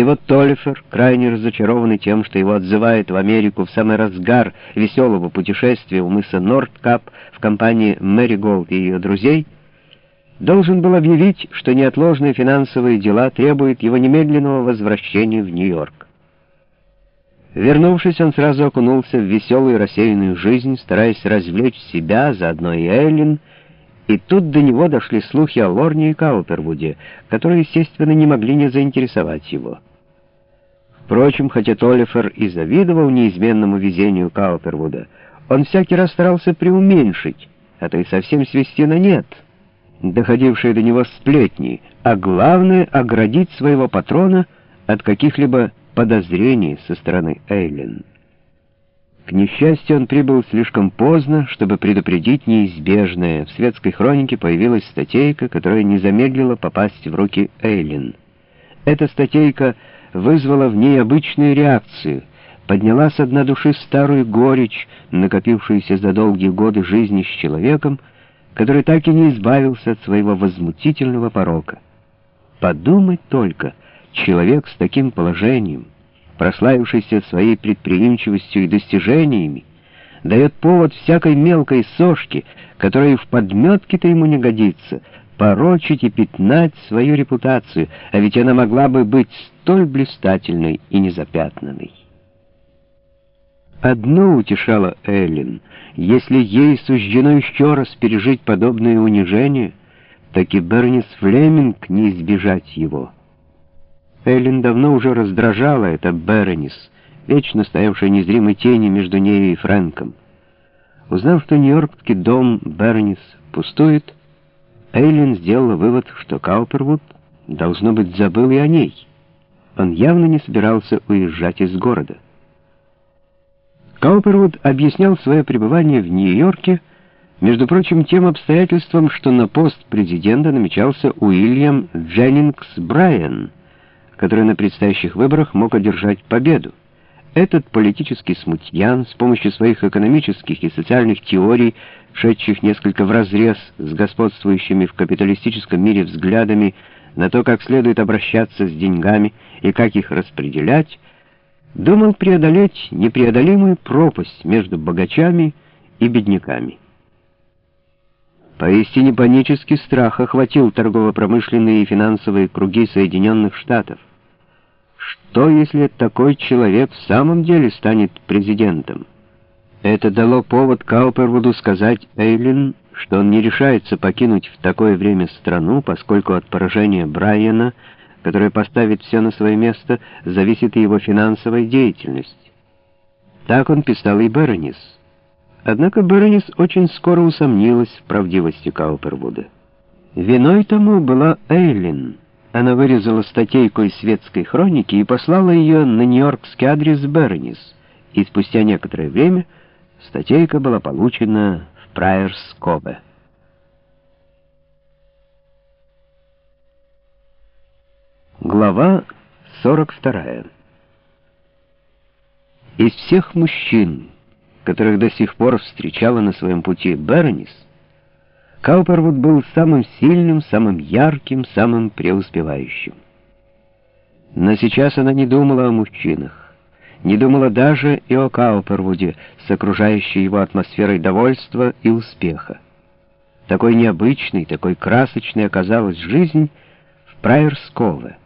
И вот Толлифер, крайне разочарованный тем, что его отзывают в Америку в самый разгар веселого путешествия у мыса Нордкап в компании Мэри Голд и ее друзей, должен был объявить, что неотложные финансовые дела требуют его немедленного возвращения в Нью-Йорк. Вернувшись, он сразу окунулся в веселую рассеянную жизнь, стараясь развлечь себя, заодно и Эллен, и тут до него дошли слухи о Лорне и Каупервуде, которые, естественно, не могли не заинтересовать его. Впрочем, хотя Толлифер и завидовал неизменному везению Каупервуда, он всякий раз старался преуменьшить, а то и совсем свести на нет, доходившие до него сплетни, а главное — оградить своего патрона от каких-либо подозрений со стороны Эйлин. К несчастью, он прибыл слишком поздно, чтобы предупредить неизбежное. В светской хронике появилась статейка, которая не замедлила попасть в руки Эйлин. Эта статейка вызвала в ней обычную реакцию, подняла с дна души старую горечь, накопившуюся за долгие годы жизни с человеком, который так и не избавился от своего возмутительного порока. Подумать только, человек с таким положением, прославившийся своей предприимчивостью и достижениями, дает повод всякой мелкой сошке, которая в подметке-то ему не годится, порочить и пятнать свою репутацию, а ведь она могла бы быть столь блистательной и незапятнанной. Одно утешало Эллен. Если ей суждено еще раз пережить подобное унижение, так и Бернис Флеминг не избежать его. Эллен давно уже раздражала это Беронис, вечно стоявшая незримой тени между нею и Фрэнком. Узнав, что нью-йоркский дом Беронис пустует, Эйлин сделала вывод, что Каупервуд, должно быть, забыл и о ней. Он явно не собирался уезжать из города. Каупервуд объяснял свое пребывание в Нью-Йорке, между прочим, тем обстоятельством, что на пост президента намечался Уильям Дженнингс Брайан — который на предстоящих выборах мог одержать победу. Этот политический смутьян с помощью своих экономических и социальных теорий, шедших несколько вразрез с господствующими в капиталистическом мире взглядами на то, как следует обращаться с деньгами и как их распределять, думал преодолеть непреодолимую пропасть между богачами и бедняками. Поистине панический страх охватил торгово-промышленные и финансовые круги Соединенных Штатов. Что, если такой человек в самом деле станет президентом? Это дало повод Каупервуду сказать Эйлин, что он не решается покинуть в такое время страну, поскольку от поражения Брайана, которое поставит все на свое место, зависит и его финансовая деятельность. Так он писал и Беронис. Однако Беронис очень скоро усомнилась в правдивости Каупервуда. Виной тому была Эйлин — она вырезала статейку из светской хроники и послала ее на нью-йоркский адрес Бернис, и спустя некоторое время статейка была получена в Прайерс-Кобе. Глава 42. Из всех мужчин, которых до сих пор встречала на своем пути Бернис, Каупервуд был самым сильным, самым ярким, самым преуспевающим. Но сейчас она не думала о мужчинах, не думала даже и о Каупервуде с окружающей его атмосферой довольства и успеха. Такой необычной, такой красочной оказалась жизнь в Прайерскове.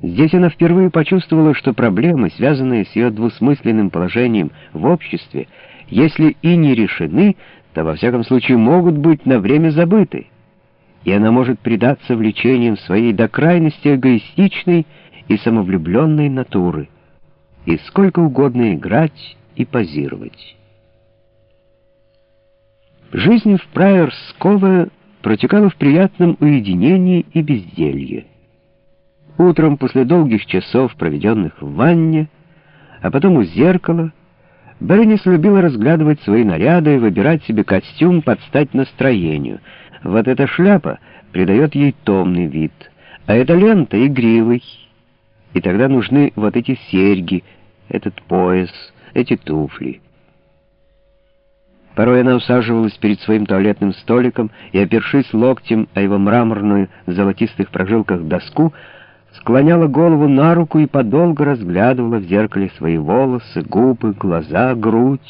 Здесь она впервые почувствовала, что проблемы, связанные с ее двусмысленным положением в обществе, если и не решены, то во всяком случае могут быть на время забыты, и она может предаться влечениям своей до крайности эгоистичной и самовлюбленной натуры, и сколько угодно играть и позировать. Жизнь в Прайерскове протекала в приятном уединении и безделье. Утром после долгих часов, проведенных в ванне, а потом у зеркала, Бернис любила разглядывать свои наряды и выбирать себе костюм под стать настроению. Вот эта шляпа придает ей томный вид, а эта лента — игривый. И тогда нужны вот эти серьги, этот пояс, эти туфли. Порой она усаживалась перед своим туалетным столиком и, опершись локтем о его мраморную в золотистых прожилках доску, склоняла голову на руку и подолго разглядывала в зеркале свои волосы, губы, глаза, грудь,